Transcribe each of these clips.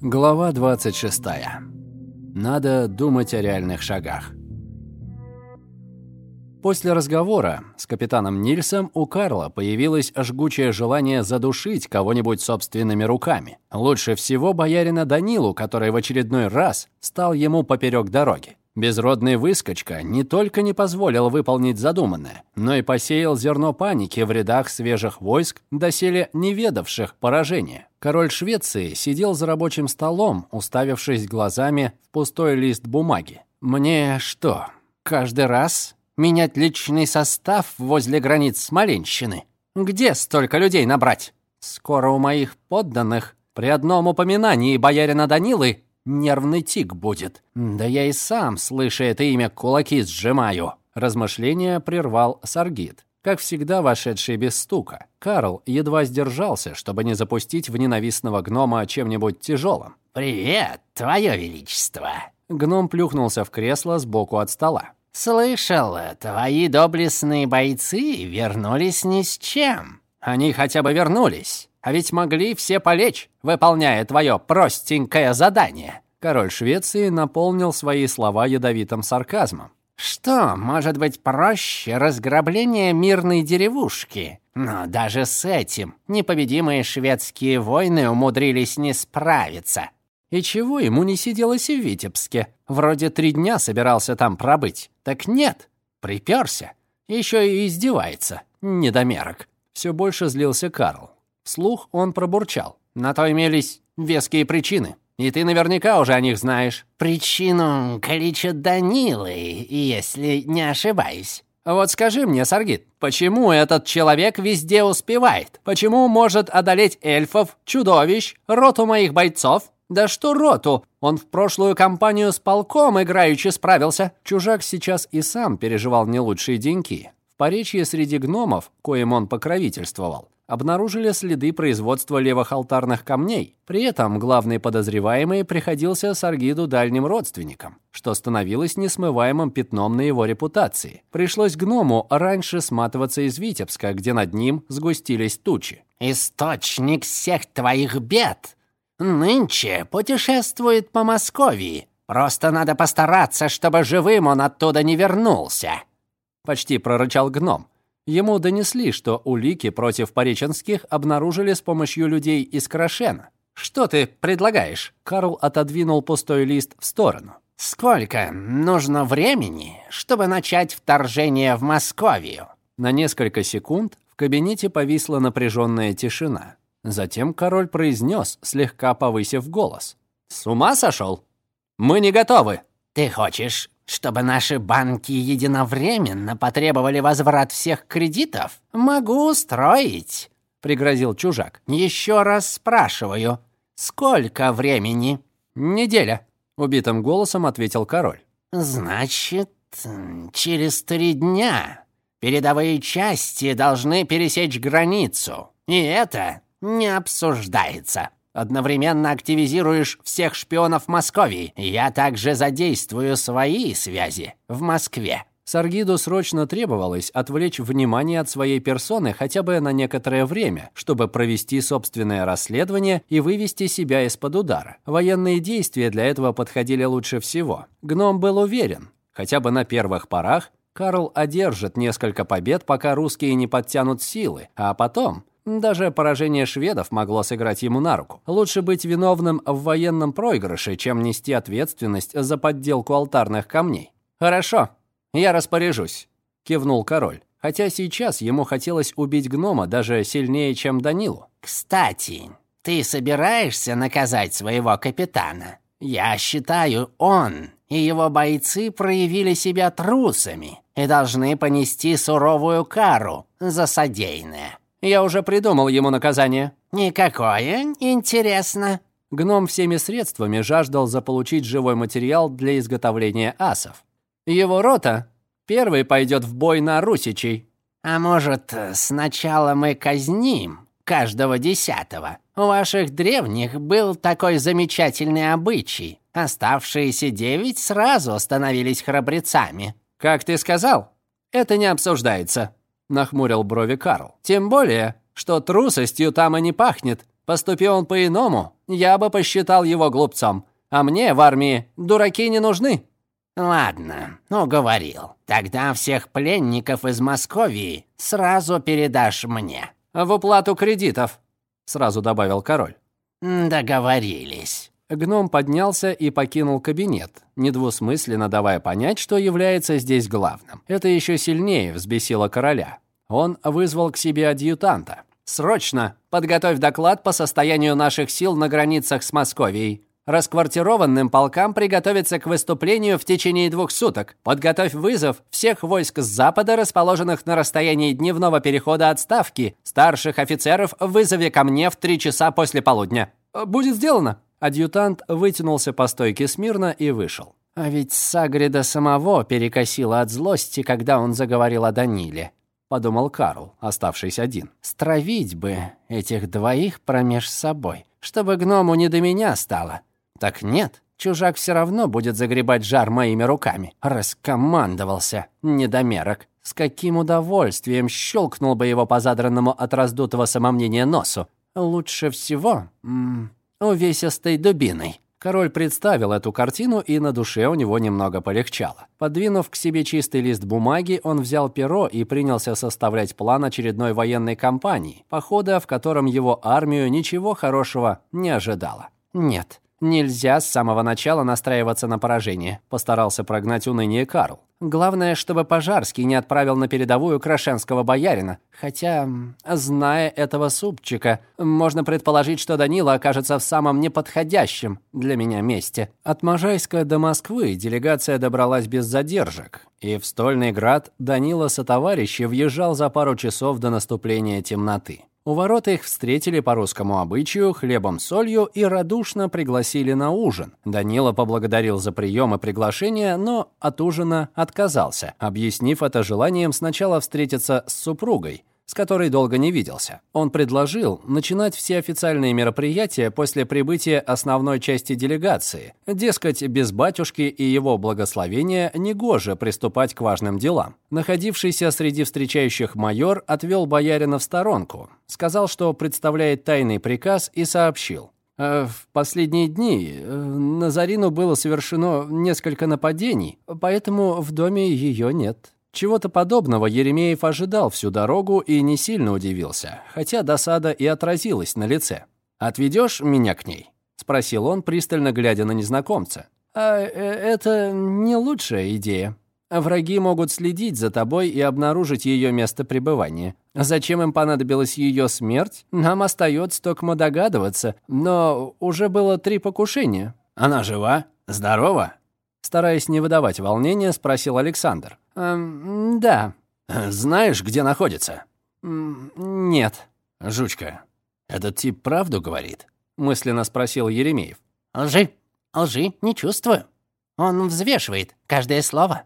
Глава 26. Надо думать о реальных шагах. После разговора с капитаном Нильсом у Карла появилось жгучее желание задушить кого-нибудь собственными руками. Лучше всего боярина Данилу, который в очередной раз стал ему поперек дороги. Безродный выскочка не только не позволил выполнить задуманное, но и посеял зерно паники в рядах свежих войск, доселе не ведавших поражения. Король Швеции сидел за рабочим столом, уставившись глазами в пустой лист бумаги. «Мне что, каждый раз менять личный состав возле границ Смоленщины? Где столько людей набрать? Скоро у моих подданных при одном упоминании боярина Данилы нервный тик будет. Да я и сам, слыша это имя, кулаки сжимаю. Размышление прервал Саргит, как всегда вошедший без стука. Карл едва сдержался, чтобы не запустить в ненавистного гнома чем-нибудь тяжелым. «Привет, твое величество!» Гном плюхнулся в кресло сбоку от стола. «Слышал, твои доблестные бойцы вернулись ни с чем». «Они хотя бы вернулись. А ведь могли все полечь, выполняя твое простенькое задание». Король Швеции наполнил свои слова ядовитым сарказмом. «Что может быть проще разграбления мирной деревушки? Но даже с этим непобедимые шведские войны умудрились не справиться». И чего ему не сиделось в Витебске? Вроде три дня собирался там пробыть. Так нет, приперся. Еще и издевается, недомерок. Все больше злился Карл. Вслух он пробурчал. «На то имелись веские причины. И ты наверняка уже о них знаешь». «Причину кличут Данилы, если не ошибаюсь». «Вот скажи мне, Саргит, почему этот человек везде успевает? Почему может одолеть эльфов, чудовищ, роту моих бойцов? Да что роту? Он в прошлую кампанию с полком играючи справился». Чужак сейчас и сам переживал не лучшие деньки. Поречье среди гномов, коим он покровительствовал, обнаружили следы производства левых алтарных камней. При этом главный подозреваемый приходился Саргиду дальним родственником, что становилось несмываемым пятном на его репутации. Пришлось гному раньше сматываться из Витебска, где над ним сгустились тучи. «Источник всех твоих бед нынче путешествует по Московии. Просто надо постараться, чтобы живым он оттуда не вернулся», — почти прорычал гном. Ему донесли, что улики против пореченских обнаружили с помощью людей из Крашена. «Что ты предлагаешь?» Карл отодвинул пустой лист в сторону. «Сколько нужно времени, чтобы начать вторжение в Московию?» На несколько секунд в кабинете повисла напряженная тишина. Затем король произнес, слегка повысив голос. «С ума сошел? Мы не готовы!» «Ты хочешь чтобы наши банки единовременно потребовали возврат всех кредитов, могу устроить», — пригрозил чужак. «Еще раз спрашиваю, сколько времени?» «Неделя», — убитым голосом ответил король. «Значит, через три дня передовые части должны пересечь границу, и это не обсуждается». Одновременно активизируешь всех шпионов Московии. Я также задействую свои связи в Москве. Саргиду срочно требовалось отвлечь внимание от своей персоны хотя бы на некоторое время, чтобы провести собственное расследование и вывести себя из-под удара. Военные действия для этого подходили лучше всего. Гном был уверен, хотя бы на первых порах, Карл одержит несколько побед, пока русские не подтянут силы, а потом даже поражение шведов могло сыграть ему на руку. Лучше быть виновным в военном проигрыше, чем нести ответственность за подделку алтарных камней. «Хорошо, я распоряжусь», — кивнул король. Хотя сейчас ему хотелось убить гнома даже сильнее, чем Данилу. «Кстати, ты собираешься наказать своего капитана? Я считаю, он и его бойцы проявили себя трусами и должны понести суровую кару за содеянное». Я уже придумал ему наказание. Никакое, интересно. Гном всеми средствами жаждал заполучить живой материал для изготовления асов. Его рота первый пойдет в бой на русичей. А может, сначала мы казним каждого десятого? У ваших древних был такой замечательный обычай. Оставшиеся девять сразу становились храбрецами. Как ты сказал, это не обсуждается нахмурил брови Карл. Тем более, что трусостью там и не пахнет. Поступи он по-иному, я бы посчитал его глупцом. А мне в армии дураки не нужны». «Ладно, уговорил. Тогда всех пленников из Московии сразу передашь мне». «В уплату кредитов», — сразу добавил король. «Договорились». Гном поднялся и покинул кабинет, недвусмысленно давая понять, что является здесь главным. Это еще сильнее взбесило короля. Он вызвал к себе адъютанта. «Срочно! Подготовь доклад по состоянию наших сил на границах с Московией. Расквартированным полкам приготовиться к выступлению в течение двух суток. Подготовь вызов всех войск с запада, расположенных на расстоянии дневного перехода отставки. Старших офицеров вызови ко мне в три часа после полудня. Будет сделано. Адъютант вытянулся по стойке смирно и вышел. А ведь Сагрида самого перекосило от злости, когда он заговорил о Даниле, подумал Карл, оставшийся один. Стравить бы этих двоих промеж собой, чтобы гному не до меня стало. Так нет, чужак все равно будет загребать жар моими руками. Раскомандовался, недомерок. С каким удовольствием щелкнул бы его по задранному от раздутого самомнения носу. Лучше всего -м, увесистой дубиной. Король представил эту картину, и на душе у него немного полегчало. Подвинув к себе чистый лист бумаги, он взял перо и принялся составлять план очередной военной кампании, похода, в котором его армию ничего хорошего не ожидало. Нет, Нельзя с самого начала настраиваться на поражение, постарался прогнать уныние Карл. Главное, чтобы Пожарский не отправил на передовую крашенского боярина. Хотя, зная этого супчика, можно предположить, что Данила окажется в самом неподходящем для меня месте. От Можайска до Москвы делегация добралась без задержек, и в Стольный град Данила со товарищи въезжал за пару часов до наступления темноты. У ворот их встретили по русскому обычаю хлебом-солью и радушно пригласили на ужин. Данила поблагодарил за прием и приглашение, но от ужина отказался, объяснив это желанием сначала встретиться с супругой, с которой долго не виделся. Он предложил начинать все официальные мероприятия после прибытия основной части делегации. Дескать, без батюшки и его благословения негоже приступать к важным делам. Находившийся среди встречающих майор отвел боярина в сторонку, сказал, что представляет тайный приказ и сообщил. «Э, в последние дни э, на Зарину было совершено несколько нападений, поэтому в доме ее нет. Чего-то подобного Еремеев ожидал всю дорогу и не сильно удивился, хотя досада и отразилась на лице. «Отведешь меня к ней?» — спросил он, пристально глядя на незнакомца. «А э, это не лучшая идея. Враги могут следить за тобой и обнаружить ее место пребывания. Зачем им понадобилась ее смерть, нам остается только догадываться, но уже было три покушения». «Она жива? Здорова?» Стараясь не выдавать волнения, спросил Александр. «Эм, да». «Знаешь, где находится?» «Нет». «Жучка, этот тип правду говорит?» Мысленно спросил Еремеев. «Лжи. Лжи не чувствую. Он взвешивает каждое слово».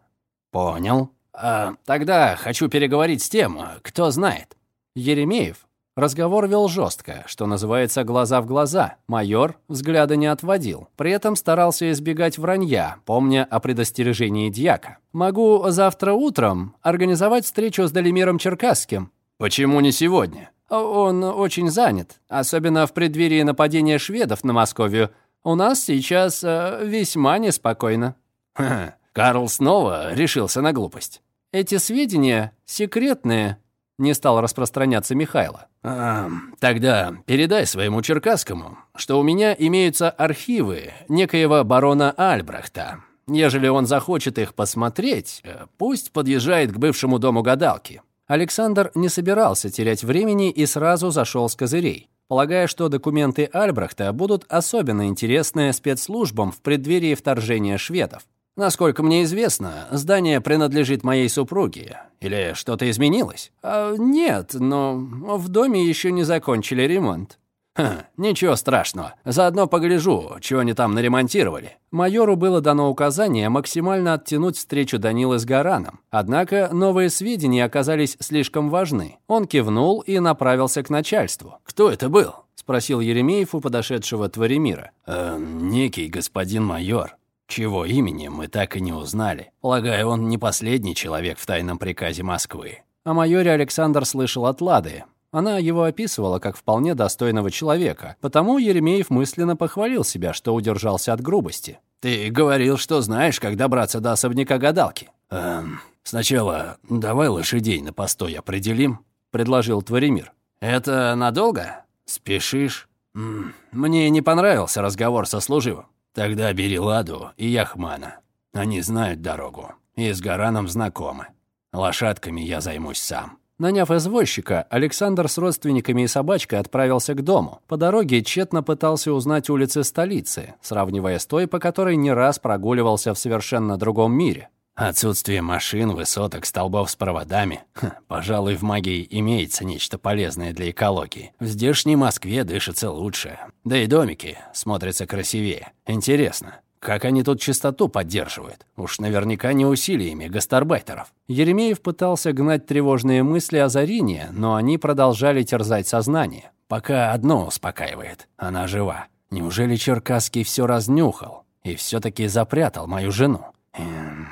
«Понял. А, тогда хочу переговорить с тем, кто знает». Еремеев Разговор вел жестко, что называется глаза в глаза. Майор взгляда не отводил. При этом старался избегать вранья, помня о предостережении дьяка. «Могу завтра утром организовать встречу с Далимиром Черкасским». «Почему не сегодня?» «Он очень занят, особенно в преддверии нападения шведов на Московию. У нас сейчас э, весьма неспокойно». Ха, Карл снова решился на глупость. «Эти сведения секретные», не стал распространяться Михайло. А, «Тогда передай своему Черкасскому, что у меня имеются архивы некоего барона Альбрехта. Ежели он захочет их посмотреть, э, пусть подъезжает к бывшему дому гадалки». Александр не собирался терять времени и сразу зашел с козырей, полагая, что документы Альбрехта будут особенно интересны спецслужбам в преддверии вторжения шведов. Насколько мне известно, здание принадлежит моей супруге. Или что-то изменилось? А, нет, но в доме еще не закончили ремонт. Ха, ничего страшного. Заодно погляжу, чего они там наремонтировали. Майору было дано указание максимально оттянуть встречу Данилы с Гараном. Однако новые сведения оказались слишком важны. Он кивнул и направился к начальству. «Кто это был?» – спросил Еремеев у подошедшего Творимира. «Э, «Некий господин майор», чего имени мы так и не узнали. Полагаю, он не последний человек в тайном приказе Москвы. О майоре Александр слышал от Лады. Она его описывала как вполне достойного человека, потому Еремеев мысленно похвалил себя, что удержался от грубости. «Ты говорил, что знаешь, как добраться до особняка гадалки». «Эм, сначала давай лошадей на постой определим», — предложил Творимир. «Это надолго? Спешишь?» «Мне не понравился разговор со служивым. Тогда бери Ладу и Яхмана. Они знают дорогу и с Гараном знакомы. Лошадками я займусь сам». Наняв извозчика, Александр с родственниками и собачкой отправился к дому. По дороге тщетно пытался узнать улицы столицы, сравнивая с той, по которой не раз прогуливался в совершенно другом мире. Отсутствие машин, высоток, столбов с проводами. Ха, пожалуй, в магии имеется нечто полезное для экологии. В здешней Москве дышится лучше. Да и домики смотрятся красивее. Интересно, как они тут чистоту поддерживают? Уж наверняка не усилиями гастарбайтеров. Еремеев пытался гнать тревожные мысли о Зарине, но они продолжали терзать сознание. Пока одно успокаивает. Она жива. Неужели Черкасский все разнюхал и все таки запрятал мою жену? Эм,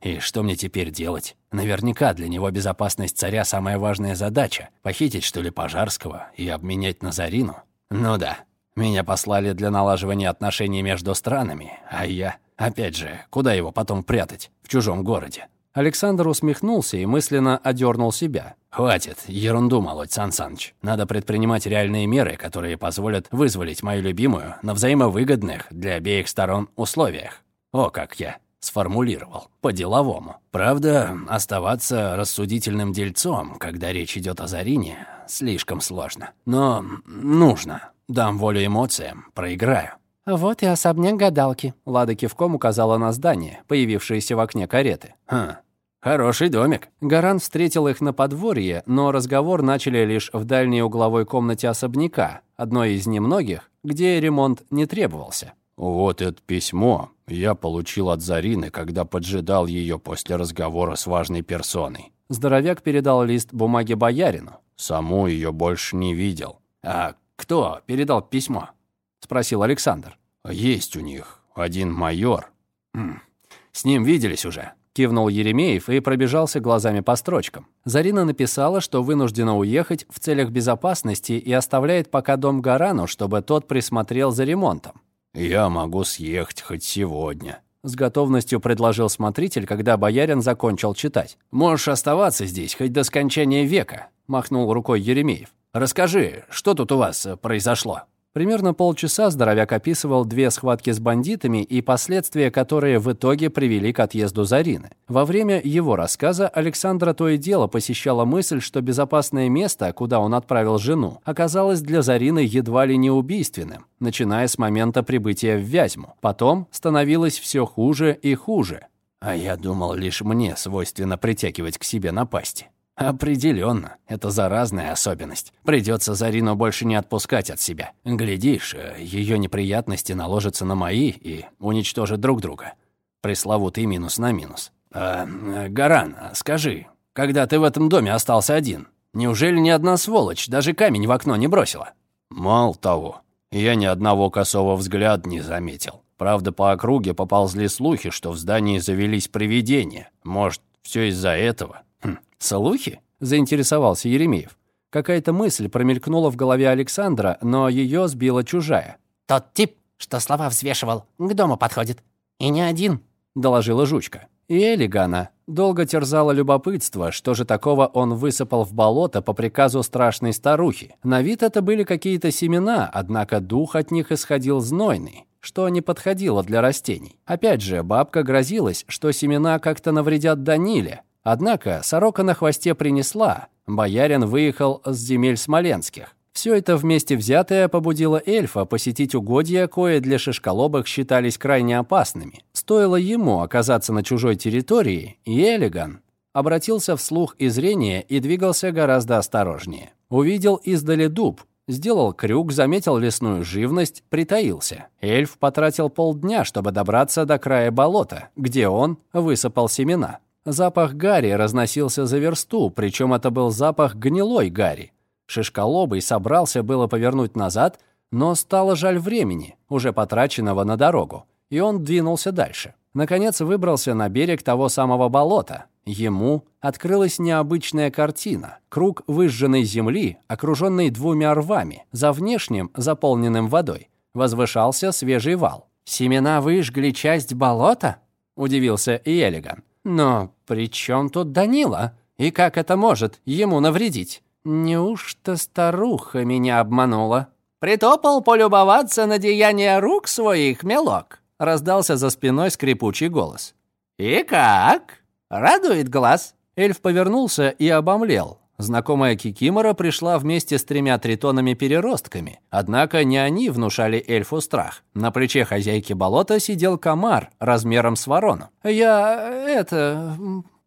и что мне теперь делать? Наверняка для него безопасность царя самая важная задача. Похитить, что ли, Пожарского и обменять на Зарину? Ну да, меня послали для налаживания отношений между странами, а я... Опять же, куда его потом прятать? В чужом городе. Александр усмехнулся и мысленно одернул себя. «Хватит, ерунду молоть, Сан Саныч. Надо предпринимать реальные меры, которые позволят вызволить мою любимую на взаимовыгодных для обеих сторон условиях. О, как я сформулировал, по-деловому. Правда, оставаться рассудительным дельцом, когда речь идет о Зарине, слишком сложно. Но нужно. Дам волю эмоциям, проиграю. «Вот и особняк гадалки», — Лада кивком указала на здание, появившееся в окне кареты. «Хм, хороший домик». Гаран встретил их на подворье, но разговор начали лишь в дальней угловой комнате особняка, одной из немногих, где ремонт не требовался. «Вот это письмо я получил от Зарины, когда поджидал ее после разговора с важной персоной». Здоровяк передал лист бумаги боярину. «Саму ее больше не видел». «А кто передал письмо?» — спросил Александр. «Есть у них один майор». М «С ним виделись уже?» Кивнул Еремеев и пробежался глазами по строчкам. Зарина написала, что вынуждена уехать в целях безопасности и оставляет пока дом Гарану, чтобы тот присмотрел за ремонтом. «Я могу съехать хоть сегодня», — с готовностью предложил смотритель, когда боярин закончил читать. «Можешь оставаться здесь хоть до скончания века», — махнул рукой Еремеев. Расскажи, что тут у вас э, произошло?» Примерно полчаса здоровяк описывал две схватки с бандитами и последствия, которые в итоге привели к отъезду Зарины. Во время его рассказа Александра то и дело посещала мысль, что безопасное место, куда он отправил жену, оказалось для Зарины едва ли не убийственным, начиная с момента прибытия в Вязьму. Потом становилось все хуже и хуже. А я думал, лишь мне свойственно притягивать к себе напасти. Определенно, это заразная особенность. Придется Зарину больше не отпускать от себя. Глядишь, э, ее неприятности наложатся на мои и уничтожат друг друга. Пресловутый минус на минус. А, Гаран, скажи, когда ты в этом доме остался один, неужели ни одна сволочь даже камень в окно не бросила? Мало того, я ни одного косого взгляда не заметил. Правда, по округе поползли слухи, что в здании завелись привидения. Может, все из-за этого? «Слухи?» – заинтересовался Еремеев. Какая-то мысль промелькнула в голове Александра, но ее сбила чужая. «Тот тип, что слова взвешивал, к дому подходит. И не один», – доложила жучка. И Элигана долго терзало любопытство, что же такого он высыпал в болото по приказу страшной старухи. На вид это были какие-то семена, однако дух от них исходил знойный, что не подходило для растений. Опять же, бабка грозилась, что семена как-то навредят Даниле, Однако сорока на хвосте принесла. Боярин выехал с земель смоленских. Все это вместе взятое побудило эльфа посетить угодья, кое для шишколобых считались крайне опасными. Стоило ему оказаться на чужой территории, и Элиган обратился вслух и зрение и двигался гораздо осторожнее. Увидел издали дуб, сделал крюк, заметил лесную живность, притаился. Эльф потратил полдня, чтобы добраться до края болота, где он высыпал семена. Запах гари разносился за версту, причем это был запах гнилой гари. Шишколобый собрался было повернуть назад, но стало жаль времени, уже потраченного на дорогу, и он двинулся дальше. Наконец выбрался на берег того самого болота. Ему открылась необычная картина. Круг выжженной земли, окруженный двумя рвами, за внешним, заполненным водой, возвышался свежий вал. «Семена выжгли часть болота?» – удивился Иелиган. «Но при чем тут Данила? И как это может ему навредить? Неужто старуха меня обманула?» «Притопал полюбоваться на деяния рук своих, мелок?» – раздался за спиной скрипучий голос. «И как? Радует глаз?» Эльф повернулся и обомлел. Знакомая Кикимора пришла вместе с тремя тритонами-переростками. Однако не они внушали эльфу страх. На плече хозяйки болота сидел комар размером с ворону. «Я... это...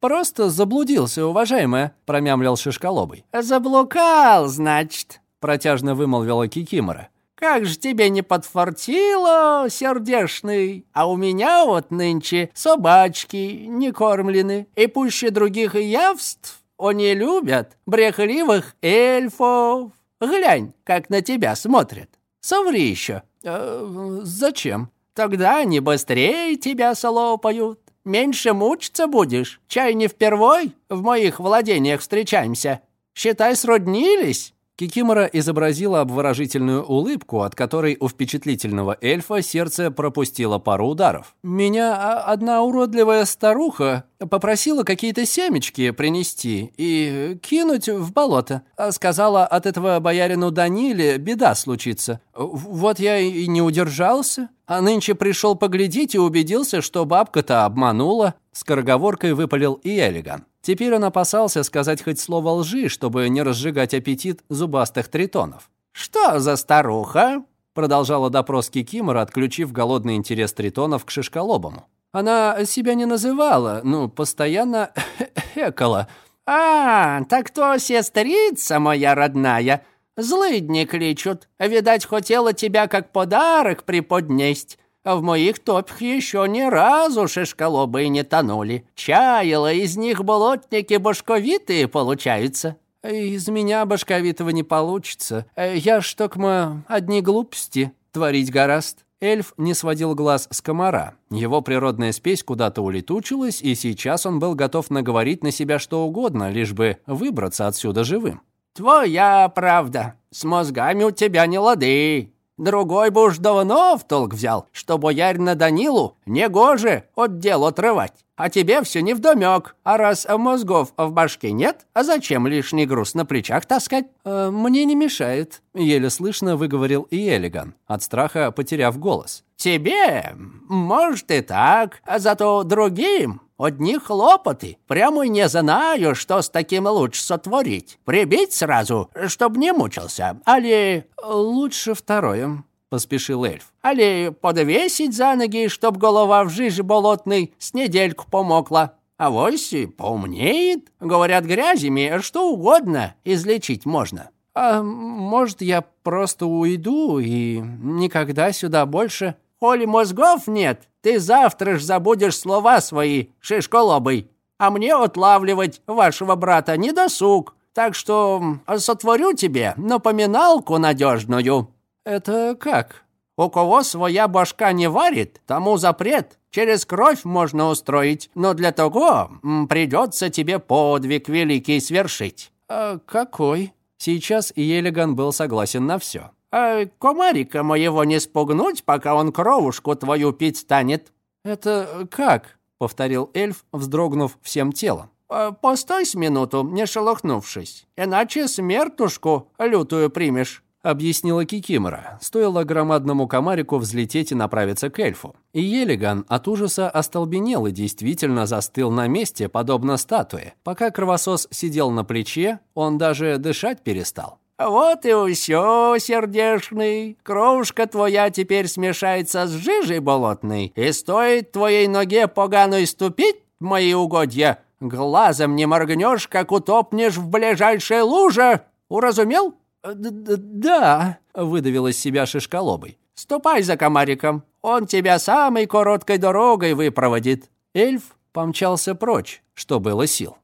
просто заблудился, уважаемая», — промямлил Шишколобый. «Заблукал, значит», — протяжно вымолвила Кикимора. «Как же тебе не подфартило, сердешный? А у меня вот нынче собачки не кормлены, и пуще других явств они любят брехливых эльфов. Глянь, как на тебя смотрят. Соври еще. Э, зачем? Тогда они быстрее тебя солопают. Меньше мучиться будешь. Чай не впервой в моих владениях встречаемся. Считай, сроднились. Кикимора изобразила обворожительную улыбку, от которой у впечатлительного эльфа сердце пропустило пару ударов. «Меня одна уродливая старуха попросила какие-то семечки принести и кинуть в болото. Сказала, от этого боярину Даниле беда случится. Вот я и не удержался. А нынче пришел поглядеть и убедился, что бабка-то обманула». Скороговоркой выпалил и Элиган. Теперь он опасался сказать хоть слово лжи, чтобы не разжигать аппетит зубастых тритонов. «Что за старуха?» продолжала допрос Кикимора, отключив голодный интерес тритонов к шишколобому. Она себя не называла, ну, постоянно экала. «А, так то сестрица моя родная. Злыдни кличут. Видать, хотела тебя как подарок преподнесть а в моих топях еще ни разу шишколобы не тонули. Чаяло из них болотники башковитые получаются». «Из меня башковитого не получится. Я ж только одни глупости творить гораст». Эльф не сводил глаз с комара. Его природная спесь куда-то улетучилась, и сейчас он был готов наговорить на себя что угодно, лишь бы выбраться отсюда живым. «Твоя правда. С мозгами у тебя не лады. Другой бы уж давно в толк взял, что боярина Данилу негоже от дел отрывать. А тебе все невдомек. А раз мозгов в башке нет, а зачем лишний груз на плечах таскать? Э, «Мне не мешает», — еле слышно выговорил и Элиган, от страха потеряв голос. «Тебе? Может и так, а зато другим Одни хлопоты. Прямо не знаю, что с таким лучше сотворить. Прибить сразу, чтоб не мучился. Али... Лучше второе, поспешил эльф. Али подвесить за ноги, чтоб голова в жиже болотной с недельку помокла. А вось поумнеет. Говорят, грязями что угодно излечить можно. А может, я просто уйду и никогда сюда больше... Коли мозгов нет, ты завтра ж забудешь слова свои, шишколобый. А мне отлавливать вашего брата не досуг. Так что сотворю тебе напоминалку надежную». «Это как?» «У кого своя башка не варит, тому запрет. Через кровь можно устроить, но для того придется тебе подвиг великий свершить». «А какой?» Сейчас Елиган был согласен на все. А комарика моего не спугнуть, пока он кровушку твою пить станет». «Это как?» — повторил эльф, вздрогнув всем телом. А, «Постой с минуту, не шелохнувшись, иначе смертушку лютую примешь» объяснила Кикимора. Стоило громадному комарику взлететь и направиться к эльфу. И Елиган от ужаса остолбенел и действительно застыл на месте, подобно статуе. Пока кровосос сидел на плече, он даже дышать перестал. «Вот и все, сердешный. Кровушка твоя теперь смешается с жижей болотной, и стоит твоей ноге поганой ступить в мои угодья, глазом не моргнешь, как утопнешь в ближайшей луже. Уразумел?» «Да», — выдавил из себя шишколобый. «Ступай за комариком, он тебя самой короткой дорогой выпроводит». Эльф помчался прочь, что было сил.